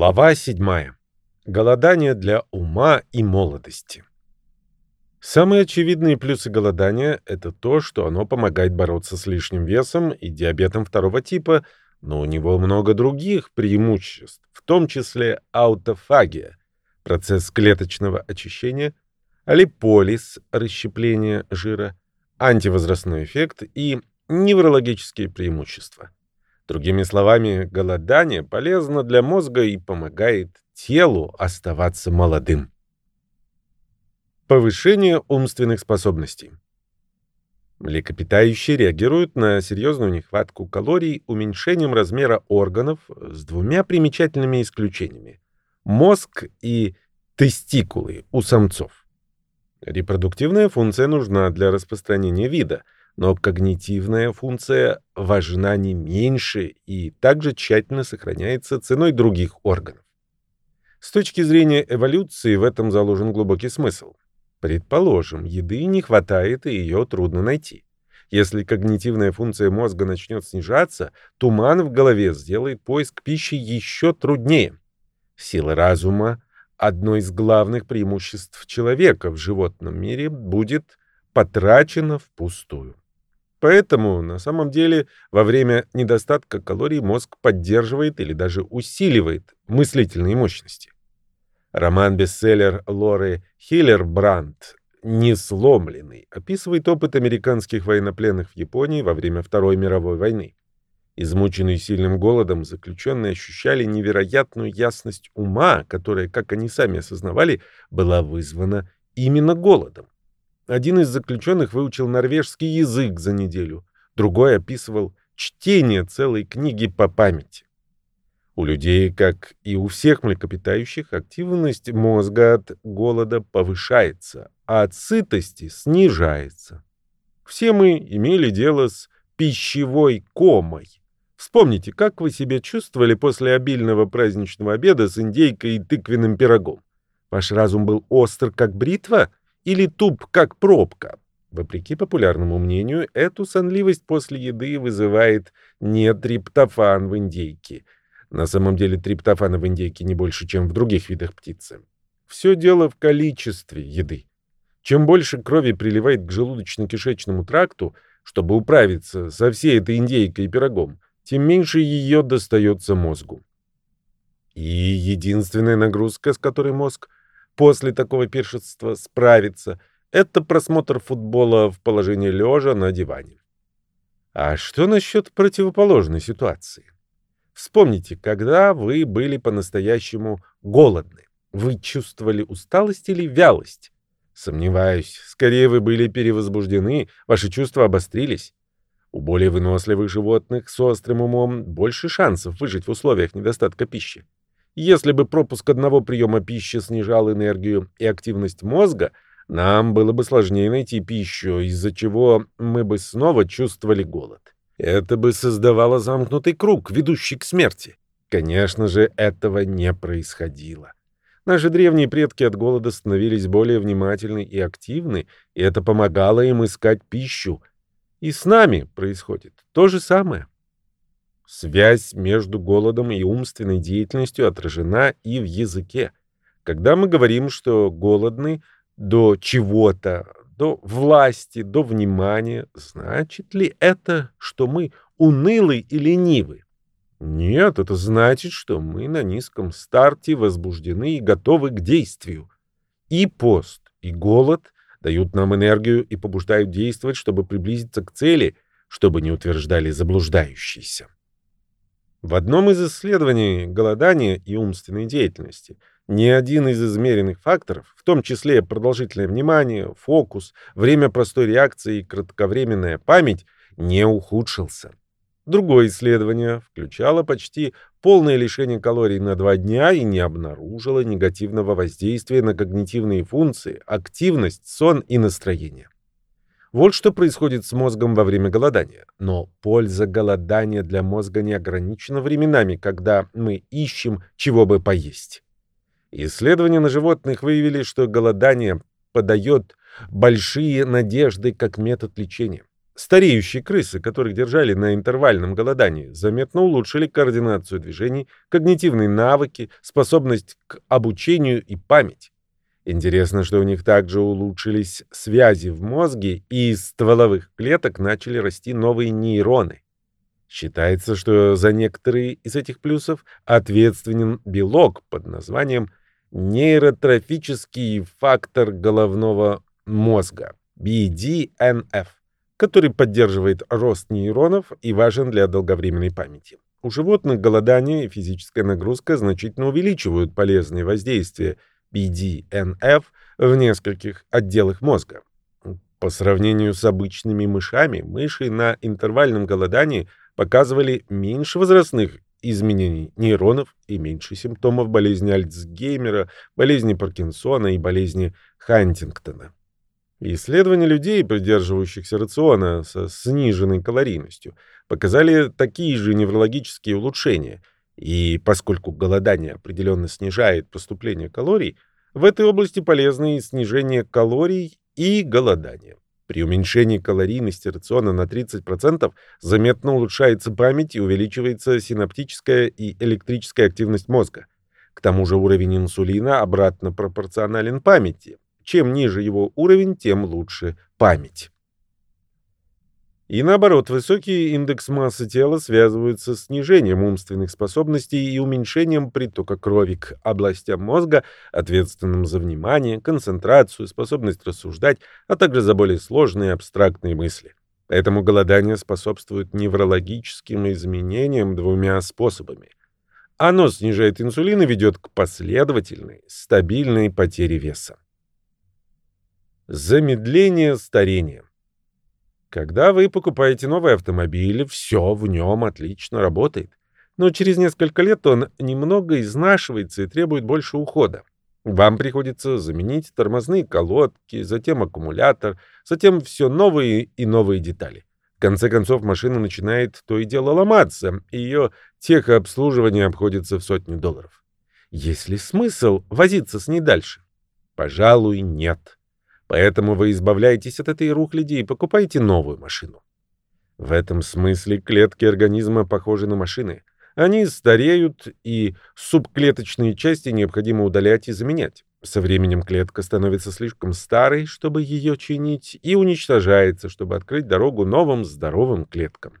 Глава 7. Голодание для ума и молодости. Самые очевидные плюсы голодания – это то, что оно помогает бороться с лишним весом и диабетом второго типа, но у него много других преимуществ, в том числе аутофагия – процесс клеточного очищения, алиполиз – расщепление жира, антивозрастной эффект и неврологические преимущества – Другими словами, голодание полезно для мозга и помогает телу оставаться молодым. Повышение умственных способностей. Млекопитающие реагируют на серьезную нехватку калорий уменьшением размера органов с двумя примечательными исключениями – мозг и тестикулы у самцов. Репродуктивная функция нужна для распространения вида – но когнитивная функция важна не меньше и также тщательно сохраняется ценой других органов. С точки зрения эволюции в этом заложен глубокий смысл. Предположим, еды не хватает и ее трудно найти. Если когнитивная функция мозга начнет снижаться, туман в голове сделает поиск пищи еще труднее. Сила разума, одно из главных преимуществ человека в животном мире, будет потрачена впустую. Поэтому, на самом деле, во время недостатка калорий мозг поддерживает или даже усиливает мыслительные мощности. Роман-бестселлер Лоры Хиллербрандт «Несломленный» описывает опыт американских военнопленных в Японии во время Второй мировой войны. Измученные сильным голодом, заключенные ощущали невероятную ясность ума, которая, как они сами осознавали, была вызвана именно голодом. Один из заключенных выучил норвежский язык за неделю, другой описывал чтение целой книги по памяти. У людей, как и у всех млекопитающих, активность мозга от голода повышается, а от сытости снижается. Все мы имели дело с пищевой комой. Вспомните, как вы себя чувствовали после обильного праздничного обеда с индейкой и тыквенным пирогом. Ваш разум был остр, как бритва, или туп, как пробка. Вопреки популярному мнению, эту сонливость после еды вызывает не триптофан в индейке. На самом деле триптофана в индейке не больше, чем в других видах птицы. Все дело в количестве еды. Чем больше крови приливает к желудочно-кишечному тракту, чтобы управиться со всей этой индейкой и пирогом, тем меньше ее достается мозгу. И единственная нагрузка, с которой мозг после такого пиршества справиться, это просмотр футбола в положении лежа на диване. А что насчет противоположной ситуации? Вспомните, когда вы были по-настоящему голодны. Вы чувствовали усталость или вялость? Сомневаюсь, скорее вы были перевозбуждены, ваши чувства обострились. У более выносливых животных с острым умом больше шансов выжить в условиях недостатка пищи. Если бы пропуск одного приема пищи снижал энергию и активность мозга, нам было бы сложнее найти пищу, из-за чего мы бы снова чувствовали голод. Это бы создавало замкнутый круг, ведущий к смерти. Конечно же, этого не происходило. Наши древние предки от голода становились более внимательны и активны, и это помогало им искать пищу. И с нами происходит то же самое. Связь между голодом и умственной деятельностью отражена и в языке. Когда мы говорим, что голодны до чего-то, до власти, до внимания, значит ли это, что мы унылы и ленивы? Нет, это значит, что мы на низком старте возбуждены и готовы к действию. И пост, и голод дают нам энергию и побуждают действовать, чтобы приблизиться к цели, чтобы не утверждали заблуждающиеся. В одном из исследований голодания и умственной деятельности ни один из измеренных факторов, в том числе продолжительное внимание, фокус, время простой реакции и кратковременная память, не ухудшился. Другое исследование включало почти полное лишение калорий на два дня и не обнаружило негативного воздействия на когнитивные функции, активность, сон и настроение. Вот что происходит с мозгом во время голодания. Но польза голодания для мозга не ограничена временами, когда мы ищем, чего бы поесть. Исследования на животных выявили, что голодание подает большие надежды как метод лечения. Стареющие крысы, которых держали на интервальном голодании, заметно улучшили координацию движений, когнитивные навыки, способность к обучению и память. Интересно, что у них также улучшились связи в мозге, и из стволовых клеток начали расти новые нейроны. Считается, что за некоторые из этих плюсов ответственен белок под названием нейротрофический фактор головного мозга BDNF который поддерживает рост нейронов и важен для долговременной памяти. У животных голодание и физическая нагрузка значительно увеличивают полезные воздействия BDNF в нескольких отделах мозга. По сравнению с обычными мышами, мыши на интервальном голодании показывали меньше возрастных изменений нейронов и меньше симптомов болезни Альцгеймера, болезни Паркинсона и болезни Хантингтона. Исследования людей, придерживающихся рациона со сниженной калорийностью, показали такие же неврологические улучшения. И поскольку голодание определенно снижает поступление калорий, в этой области полезны снижение калорий и голодание. При уменьшении калорийности рациона на 30% заметно улучшается память и увеличивается синаптическая и электрическая активность мозга. К тому же уровень инсулина обратно пропорционален памяти. Чем ниже его уровень, тем лучше память. И наоборот, высокий индекс массы тела связывается с снижением умственных способностей и уменьшением притока крови к областям мозга, ответственным за внимание, концентрацию, способность рассуждать, а также за более сложные абстрактные мысли. Поэтому голодание способствует неврологическим изменениям двумя способами. Оно снижает инсулин и ведет к последовательной, стабильной потере веса. Замедление старения. Когда вы покупаете новый автомобиль, все в нем отлично работает. Но через несколько лет он немного изнашивается и требует больше ухода. Вам приходится заменить тормозные колодки, затем аккумулятор, затем все новые и новые детали. В конце концов, машина начинает то и дело ломаться, и ее техобслуживание обходится в сотни долларов. Есть ли смысл возиться с ней дальше? Пожалуй, нет. Поэтому вы избавляетесь от этой рухляди и покупаете новую машину. В этом смысле клетки организма похожи на машины. Они стареют, и субклеточные части необходимо удалять и заменять. Со временем клетка становится слишком старой, чтобы ее чинить, и уничтожается, чтобы открыть дорогу новым здоровым клеткам.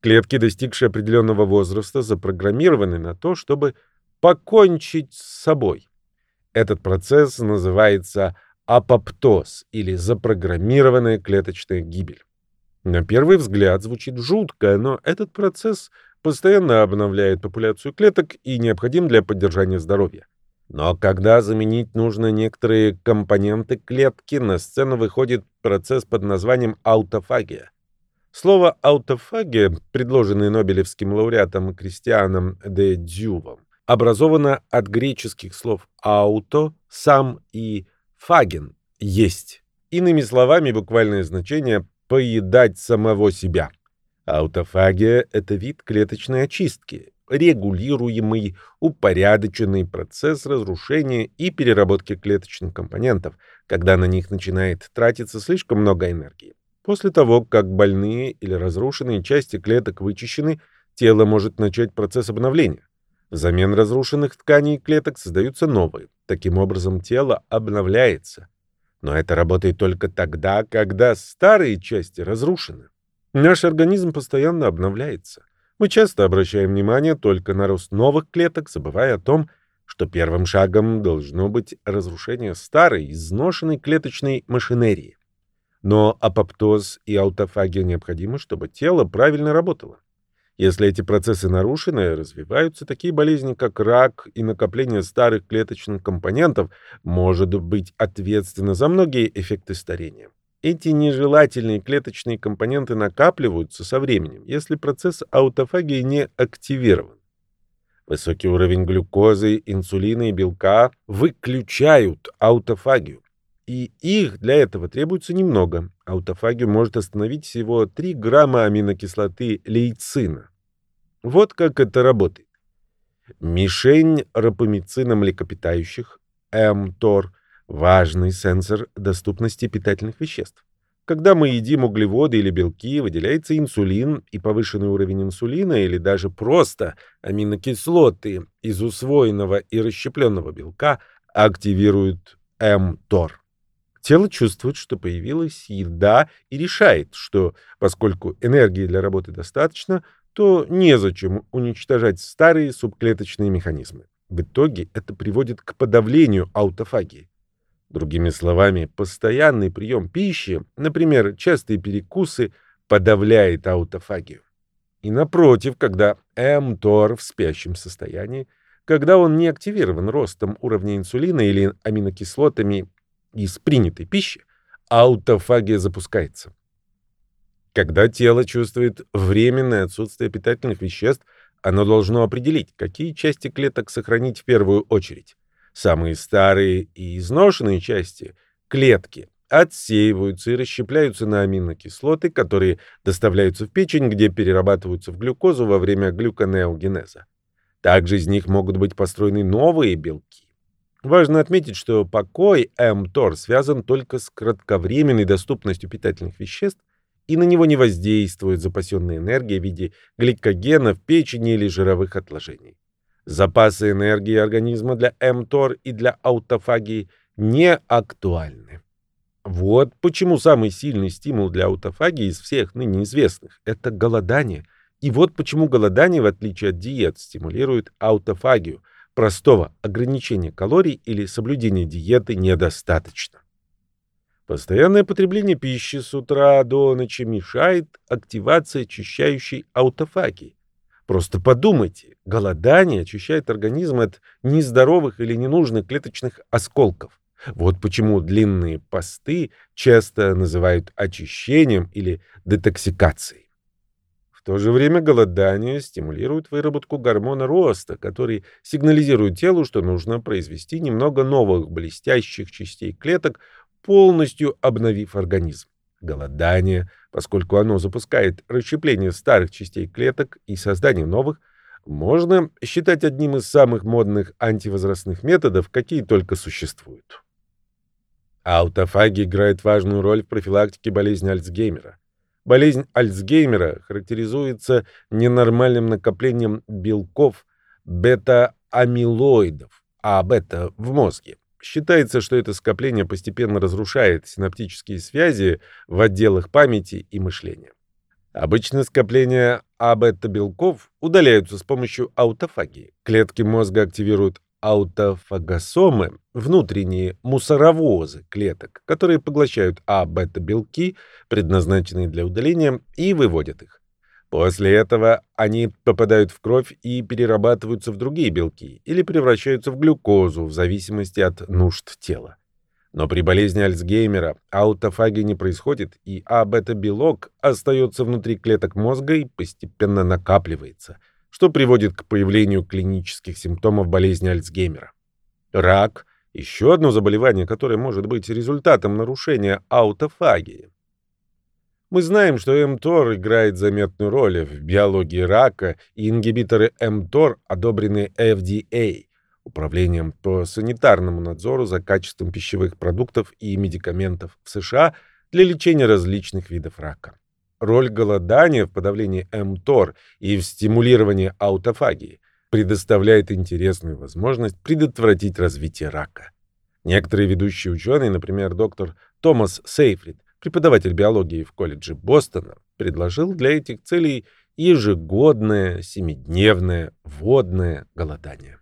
Клетки, достигшие определенного возраста, запрограммированы на то, чтобы покончить с собой. Этот процесс называется апоптоз или запрограммированная клеточная гибель. На первый взгляд звучит жутко, но этот процесс постоянно обновляет популяцию клеток и необходим для поддержания здоровья. Но когда заменить нужно некоторые компоненты клетки, на сцену выходит процесс под названием аутофагия. Слово «аутофагия», предложенное Нобелевским лауреатом Кристианом де Дювом, образовано от греческих слов «ауто» — «сам» и Фаген – есть. Иными словами, буквальное значение – поедать самого себя. Аутофагия – это вид клеточной очистки, регулируемый, упорядоченный процесс разрушения и переработки клеточных компонентов, когда на них начинает тратиться слишком много энергии. После того, как больные или разрушенные части клеток вычищены, тело может начать процесс обновления. Взамен разрушенных тканей и клеток создаются новые. Таким образом, тело обновляется. Но это работает только тогда, когда старые части разрушены. Наш организм постоянно обновляется. Мы часто обращаем внимание только на рост новых клеток, забывая о том, что первым шагом должно быть разрушение старой, изношенной клеточной машинерии. Но апоптоз и аутофагия необходимы, чтобы тело правильно работало. Если эти процессы нарушены, развиваются такие болезни, как рак и накопление старых клеточных компонентов может быть ответственно за многие эффекты старения. Эти нежелательные клеточные компоненты накапливаются со временем, если процесс аутофагии не активирован. Высокий уровень глюкозы, инсулина и белка выключают аутофагию. И их для этого требуется немного. Аутофагию может остановить всего 3 грамма аминокислоты лейцина. Вот как это работает. Мишень рапамицина млекопитающих, МТОР, важный сенсор доступности питательных веществ. Когда мы едим углеводы или белки, выделяется инсулин, и повышенный уровень инсулина или даже просто аминокислоты из усвоенного и расщепленного белка активируют МТОР. Тело чувствует, что появилась еда и решает, что поскольку энергии для работы достаточно, то незачем уничтожать старые субклеточные механизмы. В итоге это приводит к подавлению аутофагии. Другими словами, постоянный прием пищи, например, частые перекусы, подавляет аутофагию. И напротив, когда МТОР в спящем состоянии, когда он не активирован ростом уровня инсулина или аминокислотами из принятой пищи, аутофагия запускается. Когда тело чувствует временное отсутствие питательных веществ, оно должно определить, какие части клеток сохранить в первую очередь. Самые старые и изношенные части — клетки — отсеиваются и расщепляются на аминокислоты, которые доставляются в печень, где перерабатываются в глюкозу во время глюконеогенеза. Также из них могут быть построены новые белки. Важно отметить, что покой МТОР связан только с кратковременной доступностью питательных веществ, и на него не воздействует запасенная энергия в виде гликогена в печени или жировых отложений. Запасы энергии организма для МТОР и для аутофагии не актуальны. Вот почему самый сильный стимул для аутофагии из всех ныне известных – это голодание. И вот почему голодание, в отличие от диет, стимулирует аутофагию. Простого ограничения калорий или соблюдения диеты недостаточно. Постоянное потребление пищи с утра до ночи мешает активации очищающей аутофагии. Просто подумайте, голодание очищает организм от нездоровых или ненужных клеточных осколков. Вот почему длинные посты часто называют очищением или детоксикацией. То же время голодание стимулирует выработку гормона роста, который сигнализирует телу, что нужно произвести немного новых блестящих частей клеток, полностью обновив организм голодание, поскольку оно запускает расщепление старых частей клеток и создание новых, можно считать одним из самых модных антивозрастных методов, какие только существуют. Аутофагия играет важную роль в профилактике болезни Альцгеймера. Болезнь Альцгеймера характеризуется ненормальным накоплением белков бета-амилоидов, а бета в мозге. Считается, что это скопление постепенно разрушает синаптические связи в отделах памяти и мышления. Обычно скопления А-бета-белков удаляются с помощью аутофагии. Клетки мозга активируют аутофагосомы, внутренние мусоровозы клеток, которые поглощают А-бета-белки, предназначенные для удаления, и выводят их. После этого они попадают в кровь и перерабатываются в другие белки или превращаются в глюкозу в зависимости от нужд тела. Но при болезни Альцгеймера аутофагия не происходит, и А-бета-белок остается внутри клеток мозга и постепенно накапливается, что приводит к появлению клинических симптомов болезни Альцгеймера. Рак – еще одно заболевание, которое может быть результатом нарушения аутофагии. Мы знаем, что МТОР играет заметную роль в биологии рака, и ингибиторы МТОР одобрены FDA, Управлением по санитарному надзору за качеством пищевых продуктов и медикаментов в США для лечения различных видов рака. Роль голодания в подавлении МТОР и в стимулировании аутофагии предоставляет интересную возможность предотвратить развитие рака. Некоторые ведущие ученые, например, доктор Томас Сейфрид, преподаватель биологии в колледже Бостона, предложил для этих целей ежегодное семидневное водное голодание.